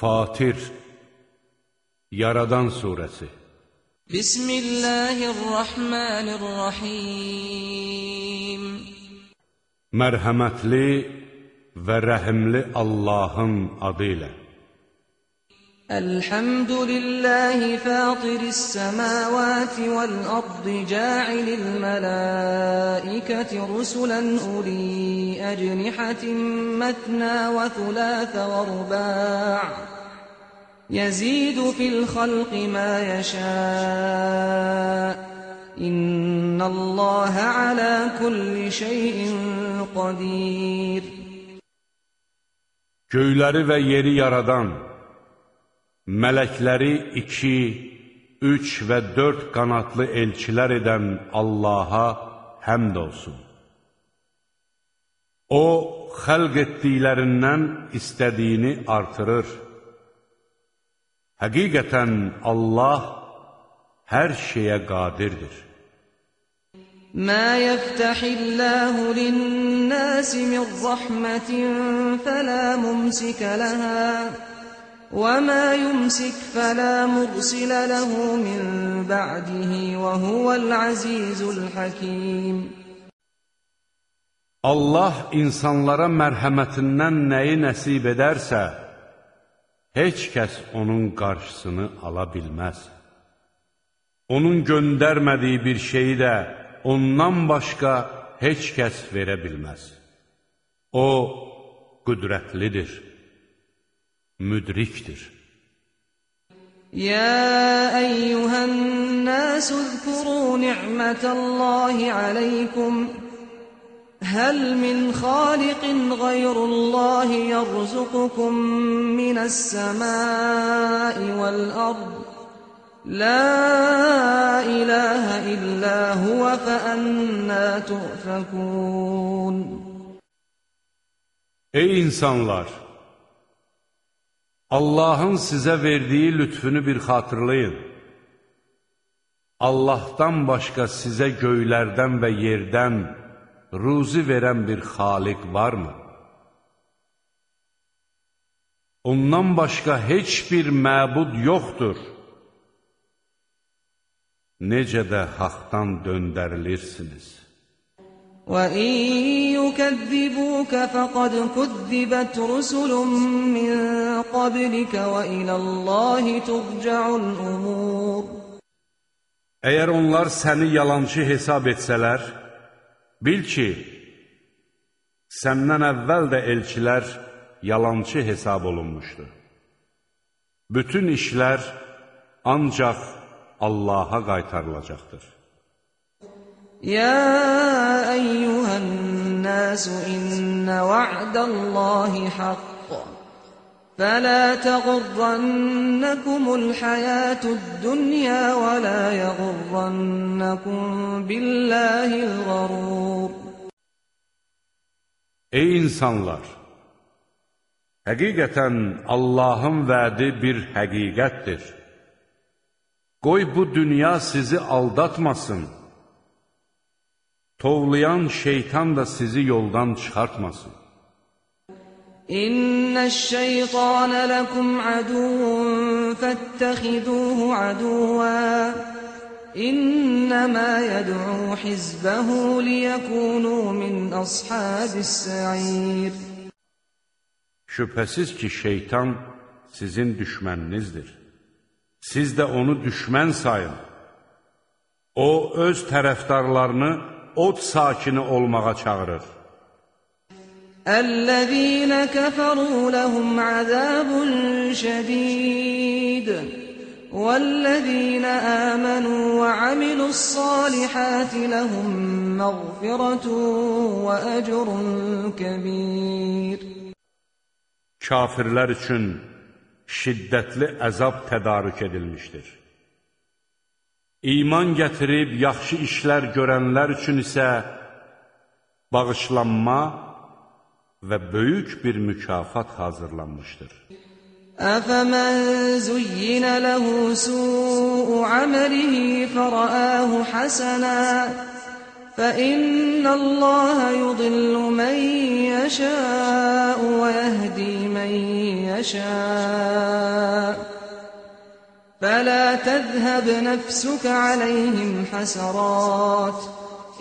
Fatir Yaradan Suresi. Bismillahirrahmanirrahim. Mərhəmətli və rəhimli Allahın adı ilə الحمد لله فاطر السماوات والأرض جاعل الملائكة رسلا أولي أجنحة مثنى وثلاث ورباع يزيد في الخلق ما يشاء إن الله على كل شيء قدير Göyləri və yeri yaradan mələkləri iki, üç və dörd qanadlı elçilər edən Allaha həmd olsun. O, xəlq etdiklərindən istədiyini artırır. Həqiqətən Allah hər şeyə qadirdir. Mə yəftəxilləhu linnəsi min rəhmətin fələ mumsikə ləhə وما يمسك فلا مرسل له من بعده وهو العزيز الحكيم Allah insanlara mərhəmətindən nəyi nəsib edərsə, heç kəs onun qarşısını ala bilməz. Onun göndərmədiyi bir şeyi də ondan başqa heç kəs verə bilməz. O, qüdrətlidir يا أيها الناس اذكروا نعمة الله عليكم هل من خالق غير الله يرزقكم من السماء والأرض لا إله إلا هو فأنا تؤفكون Ey insanlar! Allahın sizə verdiyi lütfünü bir xatırlayın. Allahdan başqa sizə göylərdən və yerdən ruzi verən bir xaliq varmı? Ondan başqa heç bir məbud yoxdur. Necə də haqdan döndərilirsiniz. وَإِن يُكَذِّبُوكَ فَقَدْ كُذِّبَتْ رُسُلٌ مِّن قَبْلِكَ وَإِلَى اللَّهِ تُرْجَعُ الْأُمُورُ Əgər onlar səni yalançı hesab etsələr, bil ki, səndən əvvəl də elçilər yalançı hesab olunmuşdu. Bütün işlər ancaq Allaha qaytarılacaqdır. يا أيها الناس إن وعد الله حق فلا تغرنكم الحياة الدنيا ولا يغرنكم بالله الغرور Ey insanlar! Həqiqətən Allahın vədi bir həqiqətdir. Qoy bu dünya sizi aldatmasın. Tovlayan şeytan da sizi yoldan çıxartmasın. İnneş-şeytane lekum aduvun fettehiduhu aduva. İnnemâ yed'û hizbehu liyekûnû min ashabis sa'ir. Şübhəsiz ki, şeytan sizin düşməninizdir. Siz də onu düşmən sayın. O, öz tərəfdarlarını od sakini olmağa çağırır. اَلَّذ۪ينَ كَفَرُوا لَهُمْ عَذَابٌ شَد۪يدٌ وَالَّذ۪ينَ آمَنُوا وَعَمِلُوا الصَّالِحَاتِ لَهُمْ مَغْفِرَةٌ وَأَجْرٌ كَب۪يرٌ Kafirlər üçün şiddətli əzab tədarük edilmişdir. İman gətirib yaxşı işlər görənlər üçün isə bağışlanma və böyük bir mükafat hazırlanmışdır. أَفَمَنْ زُيِّنَ لَهُ سُوءُ عَمَلِهِ فَرَآهُ حَسَنًا فإن الله يضل من يشاء ويهدي من يشاء فلا تذهب نفسك عليهم حسرات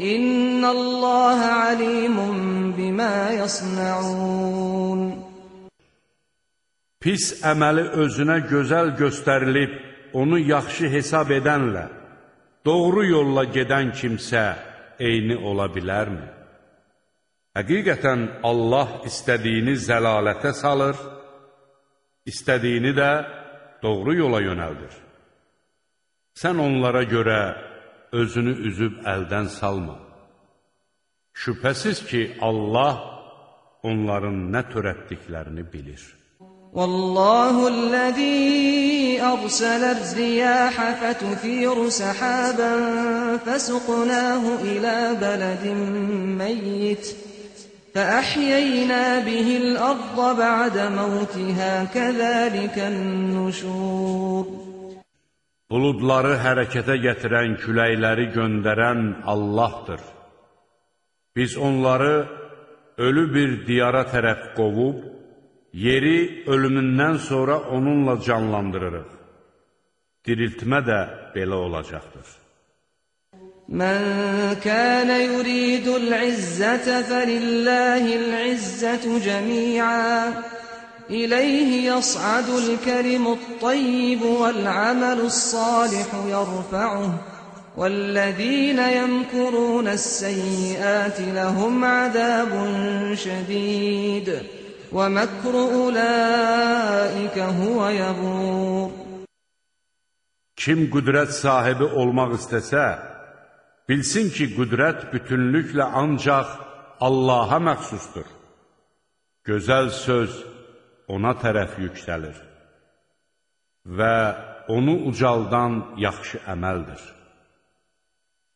إن الله عليم بما يصنعون Pis əməli özünə gözəl göstərilib, onu yaxşı hesab edənlə, doğru yolla gedən kimsə eyni ola bilərmi? Həqiqətən Allah istədiyini zəlalətə salır, istədiyini də doğru yola yönəldir. Sən onlara görə özünü üzüb əldən salma. Şübhəsiz ki, Allah onların nə törətdiklərini bilir. Vallahu allazi arsala riyaha fatuthiru sahaban fasuqnahu ila baladin mayyit فأحيينا به الأرض بعد موتها كذلك النشور Buludları hərəkətə gətirən, küləkləri göndərən Allahdır. Biz onları ölü bir diyara tərəf qovub, yeri ölümündən sonra onunla canlandırırıq. Diriltmə də belə olacaqdır. من كان يريد العزة فلله العزة جميعا. إليه يصعد الكرم الطيب والعمل الصالح يرفعه. والذين يمكرون السيئات لهم عذاب شديد. ومكر أولئك هو يبور. Kim qüdrət sahibi olmaq istəsə, bilsin ki, qüdrət bütünlüklə ancaq Allaha məxsusdur. Gözəl söz ona tərəf yüksəlir və onu ucaldan yaxşı əməldir.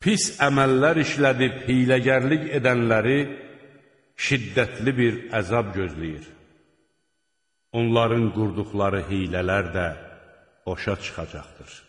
Pis əməllər işlədib hiləgərlik edənləri şiddətli bir əzab gözləyir. Onların qurduqları hilələr də boşa çıxacaqdır.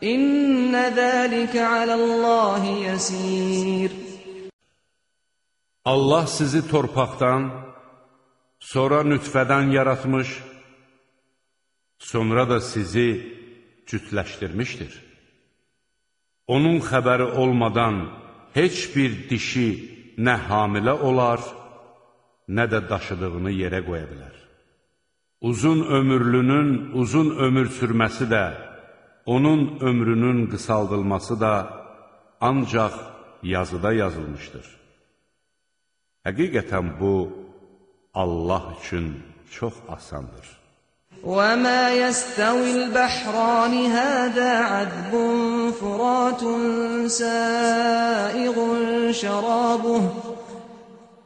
İnne zâlike alallâhi yesîr. Allah sizi torpaqdan, sonra nütfədən yaratmış, sonra da sizi cütləşdirmişdir. Onun xəbəri olmadan heç bir dişi nə hamilə olar, nə də daşıdığını yerə qoya bilər. Uzun ömürlünün uzun ömür sürməsi də, onun ömrünün qısaldılması da ancaq yazıda yazılmışdır. Həqiqətən bu, Allah üçün çox asandır. وَمَا يَسْتَوِي الْبَحْرَانِ هَذَا عَذْبٌ فُرَاتٌ سَائِغٌ شَرَابُهُ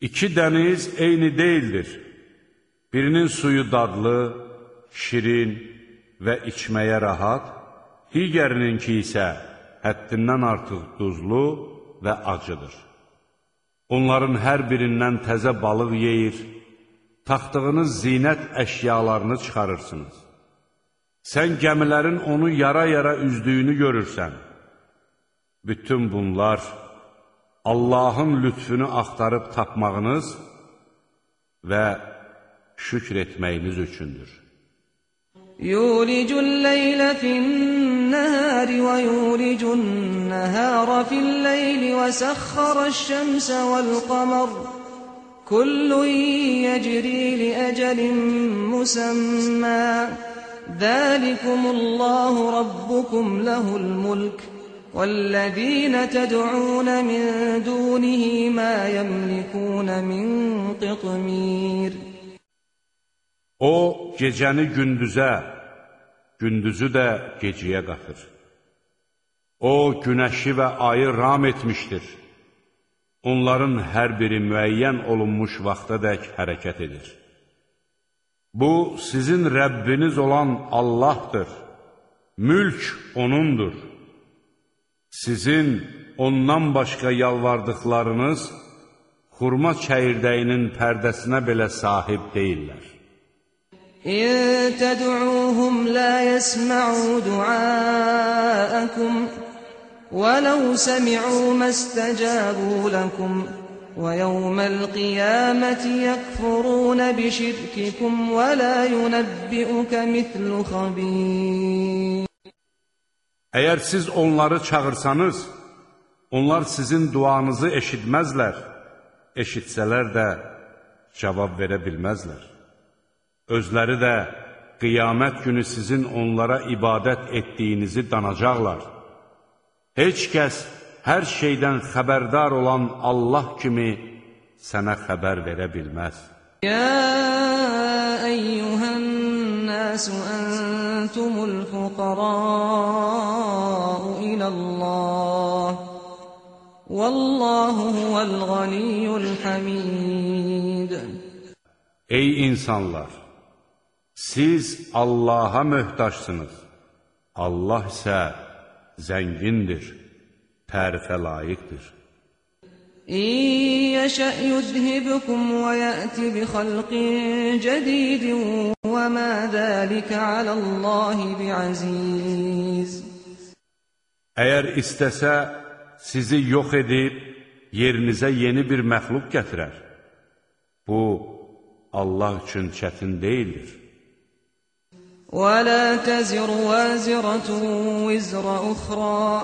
İki dəniz eyni deyildir. Birinin suyu dadlı, şirin və içməyə rahat, digərininki isə həddindən artıq duzlu və acıdır. Onların hər birindən təzə balıq yeyir, taxtığınız zinət əşyalarını çıxarırsınız. Sən gəmilərin onu yara-yara üzdüyünü görürsən. Bütün bunlar Allahın lütfünü axtarıb tapmağınız və şükr etməyiniz üçündür. يولج الليل في النهار ويولج النهار في الليل وسخر الشمس والقمر كل يجري لأجل مسمى ذلكم الله ربكم له الملك والذين تدعون من دونه ما يملكون من قطمير O gecəni gündüzə, gündüzü də gecəyə qatır. O günəşi və ayı ram etmişdir. Onların hər biri müəyyən olunmuş vaxta dək hərəkət edir. Bu, sizin Rəbbiniz olan Allahdır. Mülk O'nundur. Sizin ondan başqa yalvardıqlarınız xurma çəyirdəyinin pərdəsinə belə sahib deyillər. İn təd'uuhum la yəsma'u du'aakum və ləv səmi'u məstəcəbu lakum və yawmal qiyamati yekfurun bi şirkikum və la yunebbi'uka mithlu xabir Əgər siz onları çağırsanız, onlar sizin duanızı eşitməzlər, eşitsələr də cavab verə bilməzlər. Özləri də qiyamət günü sizin onlara ibadət etdiyinizi danacaqlar. Heç kəs hər şeydən xəbərdar olan Allah kimi sənə xəbər verə bilməz. Yə əyyuhən nəsü أنتم الفقراء إلى الله والله هو الغني الحميد Ey insanlar! Siz Allaha möhtaçsınız. Allah isə zəngindir, tərifə layiqdir. إن يشأ يذهبكم ويأت بخلق جديد وما ذلك على الله بعزيز Əgər istəsə, sizi yox edib, yerinizə yeni bir məxluq gətirər. Bu, Allah üçün çətin deyildir. ولا تزر وازرة وزر أخرى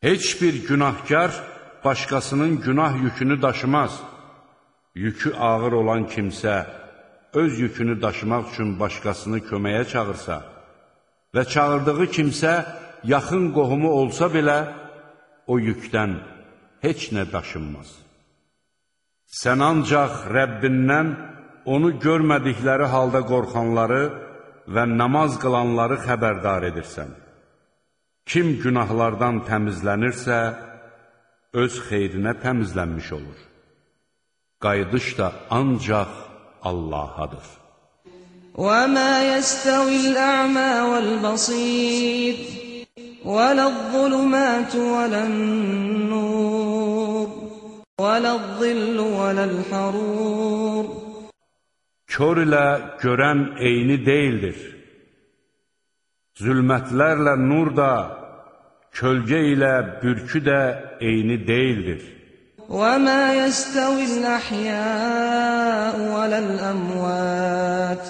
Heç bir günahkar başqasının günah yükünü daşımaz. Yükü ağır olan kimsə öz yükünü daşımaq üçün başqasını köməyə çağırsa və çağırdığı kimsə yaxın qohumu olsa belə o yükdən heç nə daşınmaz. Sən ancaq Rəbbindən onu görmədikləri halda qorxanları və namaz qılanları xəbərdar edirsən. Kim günahlardan təmizlənirsə, öz xeyrinə təmizlənmiş olur. Qayıdış da ancaq Allahadır. وما يستوي الأعمى والبصير ولا الظلمات ولا النور ولا الظل ولا الحرور Kör ilə görən eyni deyildir. Zülmətlərlə nur da, kölgə ilə bürkü də eyni deyildir. وما يستوي الأحياء ولا الأموات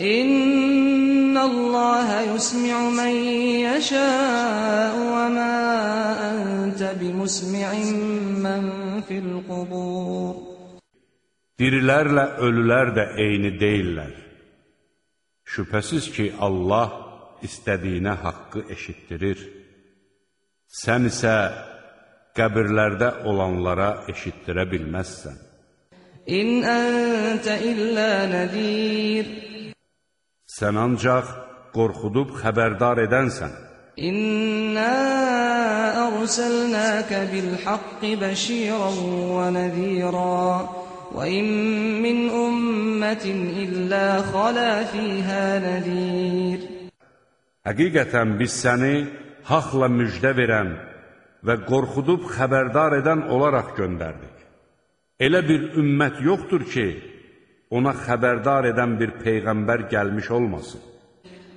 إن الله يسمع من يشاء وما أنت بمسمع من في القبور Dirilərlə ölülər də eyni deyillər. Şübhəsiz ki, Allah istədiyinə haqqı eşitdirir. sən isə qəbirlərdə olanlara eşitdirə bilməzsən. İn əntə illə nədir Sən ancaq qorxudub xəbərdar edənsən. İnna arsalnaka bil haqqi bashiran və nadira və in min ummatin illa xala fiha nadir Həqiqətən biz səni haqla müjdə verən və qorxudub xəbərdar edən olaraq göndərdik. Elə bir ümmət yoxdur ki, ona xəbərdar edən bir peyğəmbər gəlmiş olmasın.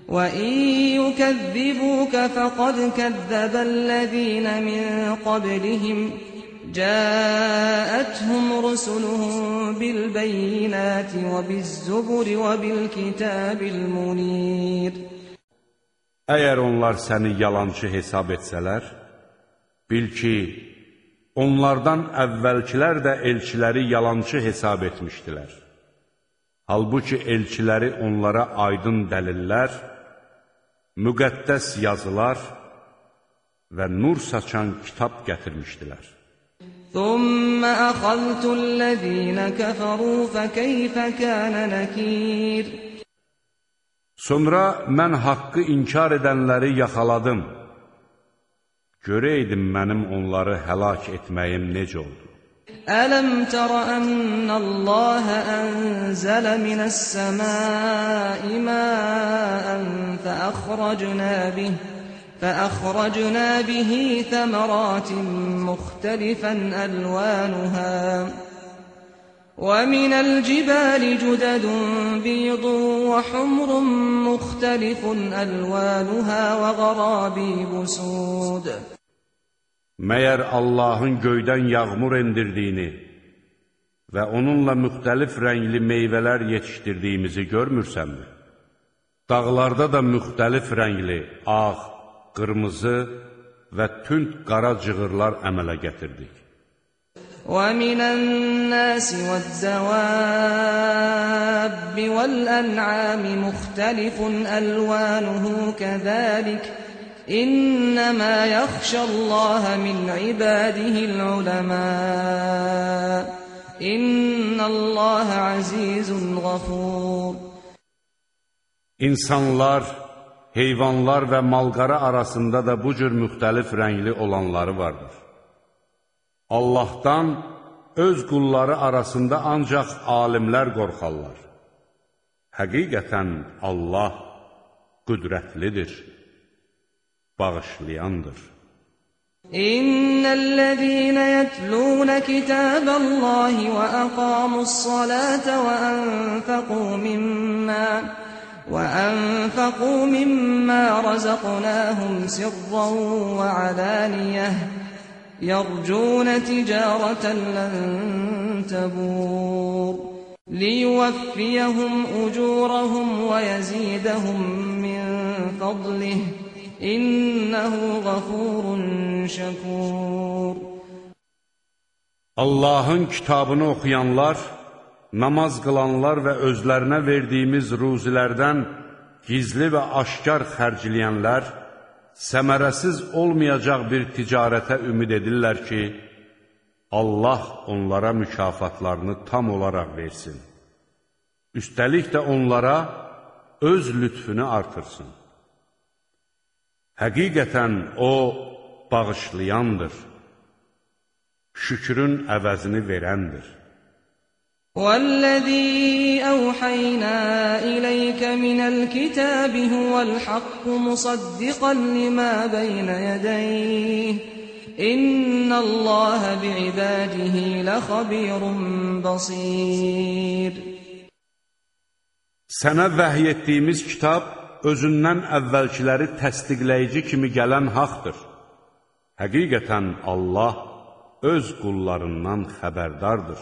وَإِن يُكَذِّبُوكَ فَقَدْ كَذَّبَ الَّذِينَ مِن قَبْلِهِمْ جاءتهم رسلهم بالبينات وبالزبر وبالكتاب المنير Əgər onlar səni yalançı hesab etsələr, bil ki, onlardan əvvəlkilər də elçiləri yalançı hesab etmişdilər. Halbuki elçiləri onlara aydın dəlillər, müqəddəs yazılar və nur saçan kitab gətirmişdilər. ثم أخذت الذين كفروا فكيف كان نكير Sonra mən haqqı inkar edənləri yaxaladım. Görəydim mənim onları həlak etməyim necə oldu. Ələm tərə ənəlləhə ənzələ minəs-səmai məən fəəxrəcnə bih فأخرجنا به ثمرات مختلفا ألوانها ومن الجبال جدد بيض وحمر مختلف ألوانها وغرابيب سود Məyər Allahın göydən yağmur endirdiyini və onunla müxtəlif rəngli meyvələr yetişdirdiyimizi görmürsənmi? Dağlarda da müxtəlif rəngli, ağ, qırmızı və tünd qara cığırlar əmələ gətirdik. وَمِنَ النَّاسِ وَالدَّوَابِّ وَالْأَنْعَامِ مُخْتَلِفٌ أَلْوَانُهُ كَذَلِكَ إِنَّمَا يَخْشَى اللَّهَ مِنْ عِبَادِهِ الْعُلَمَاءُ إِنَّ اللَّهَ عَزِيزٌ غَفُورٌ İnsanlar heyvanlar və malqara arasında da bu cür müxtəlif rəngli olanları vardır. Allahdan öz qulları arasında ancaq alimlər qorxarlar. Həqiqətən Allah qüdrətlidir, bağışlayandır. İnnellezîne yetlûne kitâballâhi ve aqâmu's-salâte ve enfekû mimmâ وأنفقوا مما رزقناهم سرا وعلانية يرجون تجارة لن تبور ليوفيهم أجورهم ويزيدهم من فضله إنه غفور شكور Allahın kitabını oxuyanlar namaz qılanlar və özlərinə verdiyimiz ruzilərdən gizli və aşkar xərcləyənlər, səmərəsiz olmayacaq bir ticarətə ümid edirlər ki, Allah onlara mükafatlarını tam olaraq versin. Üstəlik də onlara öz lütfünü artırsın. Həqiqətən O bağışlayandır, şükrün əvəzini verəndir. والذي أوحينا إليك من الكتاب هو الحق مصدقا لما بين يديه إن الله بعباده لخبير بصير Sənə vəhiy etdiyimiz kitab özündən əvvəlkiləri təsdiqləyici kimi gələn haqdır. Həqiqətən Allah öz qullarından xəbərdardır.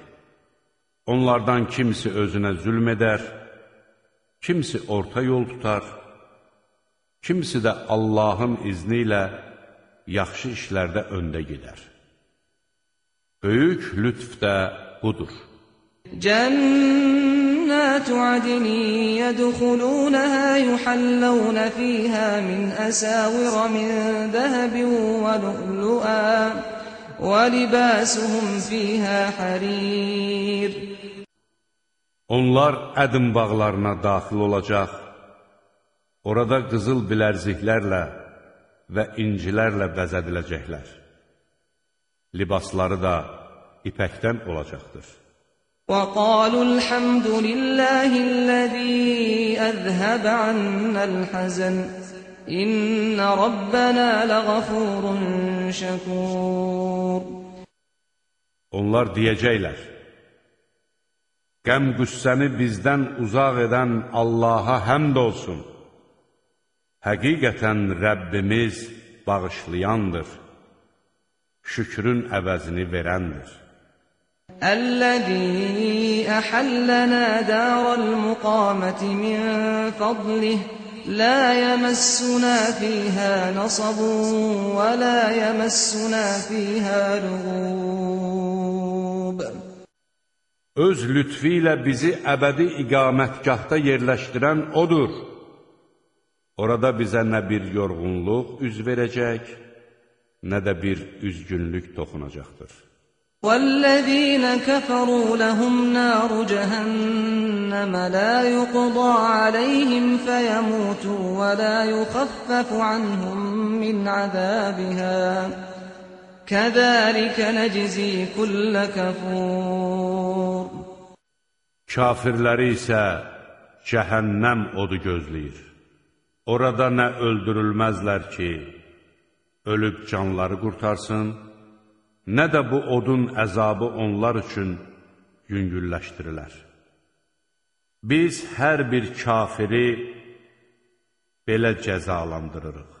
Onlardan kimsi özünə zülm edər, kimsi orta yol tutar, kimsi də Allahın izni ilə yaxşı işlərdə öndə gedər. Böyük lütf də budur. Cənnətü adni yədxulunəhə yuhallunə fiyhə min əsəvirə min dəhəbin və lü'luə və libasuhum fiyhə harir. Onlar ədim bağlarına daxil olacaq, orada qızıl bilərziklərlə və incilərlə bəzədiləcəklər. Libasları da ipəkdən olacaqdır. وقالوا الحمد لله الذي أذهب عنا الحزن إن ربنا لغفور شكور Onlar deyəcəklər, Qəm qüssəni bizdən uzaq edən Allaha həmd olsun. Həqiqətən Rəbbimiz bağışlayandır. Şükrün əvəzini verəndir. Əl-ləzî əhəllənə dərəl müqaməti min fədlih, lə yəməssünə fīhə nasabun və lə yəməssünə fīhə lüğub. Öz lütfi ilə bizi əbədi iqamətgahda yerləşdirən O'dur. Orada bizə nə bir yorğunluq üz verəcək, nə də bir üzgünlük toxunacaqdır. والذين كفروا لهم نار جهنم لا يقضى عليهم فيموتوا ولا يخفف عنهم من عذابها كذلك نجزي كل كفور Kafirləri isə cəhənnəm odu gözləyir. Orada nə öldürülməzlər ki, ölüb canları qurtarsın, nə də bu odun əzabı onlar üçün yüngülləşdirilər. Biz hər bir kafiri belə cəzalandırırıq.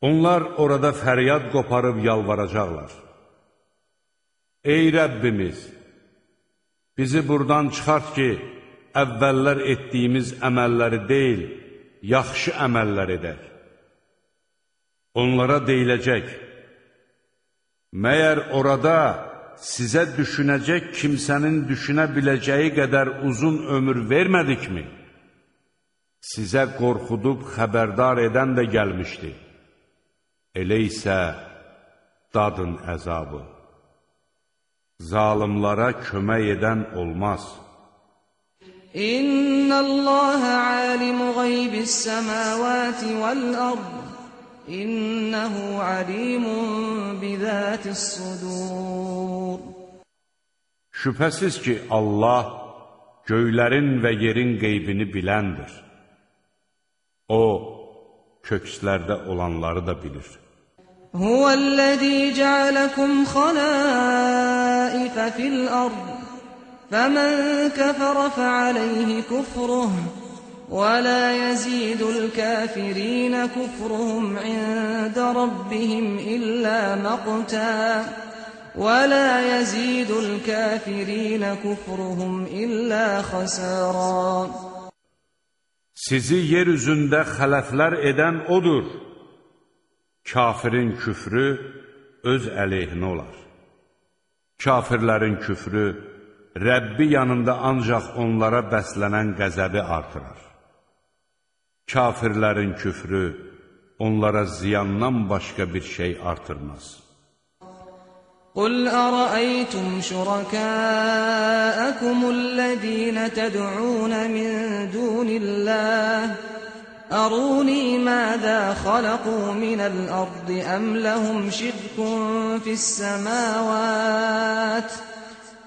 Onlar orada fəryad qoparıb yalvaracaqlar. Ey Rəbbimiz, bizi buradan çıxart ki, əvvəllər etdiyimiz əməlləri deyil, yaxşı əməllər edək. Onlara deyiləcək, məyər orada sizə düşünəcək kimsənin düşünə biləcəyi qədər uzun ömür vermədikmi? Sizə qorxudub xəbərdar edən də gəlmişdi. Elə isə dadın əzabı. Zalimlara kömək edən olmaz. İnnallaha alimu ghaybis samawati vel ard. İnnehu alimun bizatis sudur. Şübhəsiz ki, Allah göylərin və yerin qeybini biləndir. O, kökslərdə olanları da bilir. هو الذي جعلكم خلائف في الأرض فمن كفر فعليه كفره ولا يزيد الكافرين كفرهم عند ربهم إلا مقتا ولا يزيد الكافرين كفرهم إلا خسارا Sizi yer üzündə xələflər edən odur. Kafirin küfrü öz əleyhinə olar. Kafirlərin küfrü Rəbbi yanında ancaq onlara bəslənən qəzəbi artırar. Kafirlərin küfrü onlara ziyandan başqa bir şey artırmaz. قل أرأيتم شركاءكم الذين تدعون من دون الله أروني ماذا خلقوا من الأرض أم لهم شرك في السماوات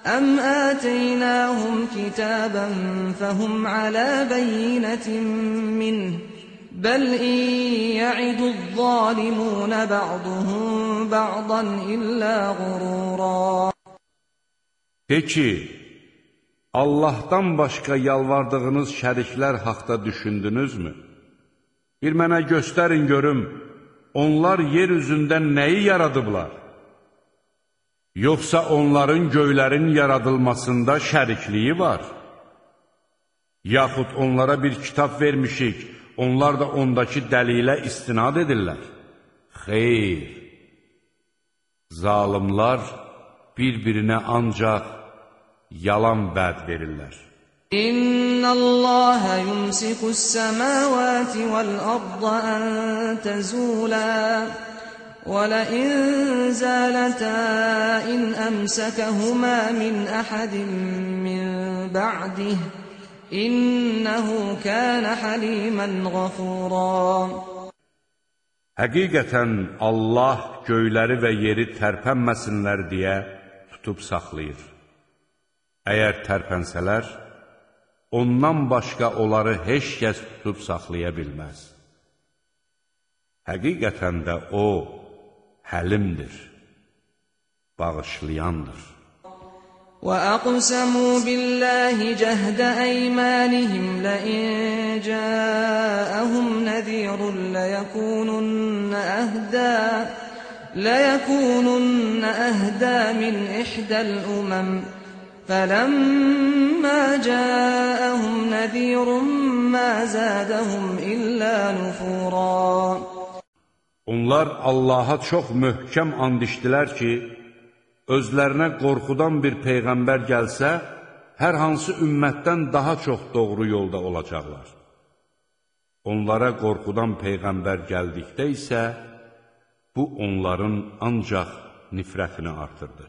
أم آتيناهم كتابا فهم على بينة منه بل إن يعد الظالمون بعضهم بعضا إلا غرورا De ki, Allahdan başqa yalvardığınız şəriklər haqda düşündünüzmü? Bir mənə göstərin görüm, onlar yer üzündə nəyi yaradıblar? Yoxsa onların göylərin yaradılmasında şərikliyi var? Yaxud onlara bir kitab vermişik, onlar da ondakı dəlilə istinad edirlər. Xeyr, zalimlar bir-birinə ancaq yalan vəd verirlər. İnnallaha yumsikus semawati vel arda an tazula ولئن زالتا إن أمسكهما من أحد من بعده إنه كان حليما غفورا Həqiqətən Allah göyləri və yeri tərpənməsinlər deyə tutub saxlayır. Əgər tərpənsələr, ondan başqa onları heç kəs tutub saxlaya bilməz. Həqiqətən də O, həlimdir, bağışlayandır. وَأَقْسَمُوا بِاللَّهِ جَهْدَ أَيْمَانِهِمْ لَئِن جَاءَهُمْ نَذِيرٌ لَيَكُونُنَّ أَهْدَى لَيَكُونُنَّ أَهْدَى مِنْ إِحْدَى الْأُمَمِ فَلَمَّا جَاءَهُمْ نَذِيرٌ مَا زَادَهُمْ إِلَّا نُفُورًا Onlar Allaha çox möhkəm and içdilər ki, özlərinə qorxudan bir peyğəmbər gəlsə, hər hansı ümmətdən daha çox doğru yolda olacaqlar. Onlara qorxudan peyğəmbər gəldikdə isə, bu onların ancaq nifrətini artırdı.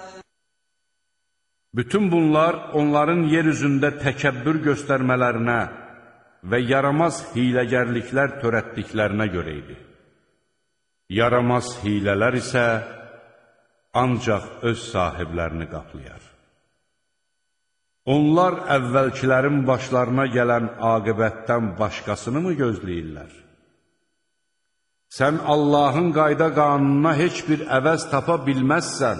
Bütün bunlar onların yer üzündə təkəbbür göstərmələrinə və yaramaz hiləgərliklər törətdiklərinə görə idi. Yaramaz hilələr isə ancaq öz sahiblərini qaplayar. Onlar əvvəlkilərin başlarına gələn aqibətdən başqasını mı gözləyirlər? Sən Allahın qayda qanununa heç bir əvəz tapa bilməzsən.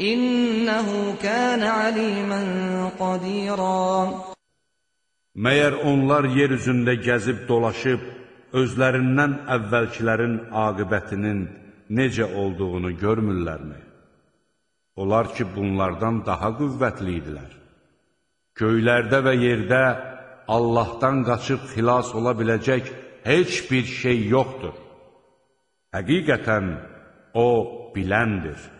İnnehu kana aliman qadira Məyər onlar yer üzündə gəzib dolaşıb özlərindən əvvəlkilərin aqibətinin necə olduğunu görmürlərmi? Onlar ki, bunlardan daha qüvvətli idilər. Göylərdə və yerdə Allahdan qaçıb xilas ola biləcək heç bir şey yoxdur. Həqiqətən O biləndir.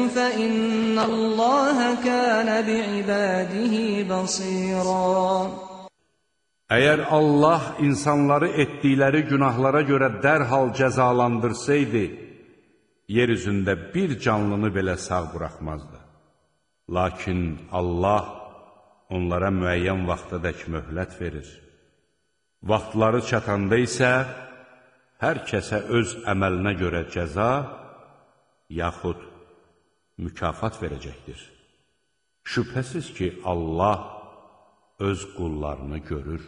İnnallaha kana biibadihi basira Əgər Allah insanları etdikləri günahlara görə dərhal cəzalandırsaydı, yer üzündə bir canlını belə sağ buraxmazdı. Lakin Allah onlara müəyyən vaxtadək möhlət verir. Vaxtları çatanda isə hər kəsə öz əməlinə görə cəza yaxud mükafat verəcəkdir. Şübhəsiz ki, Allah öz qullarını görür.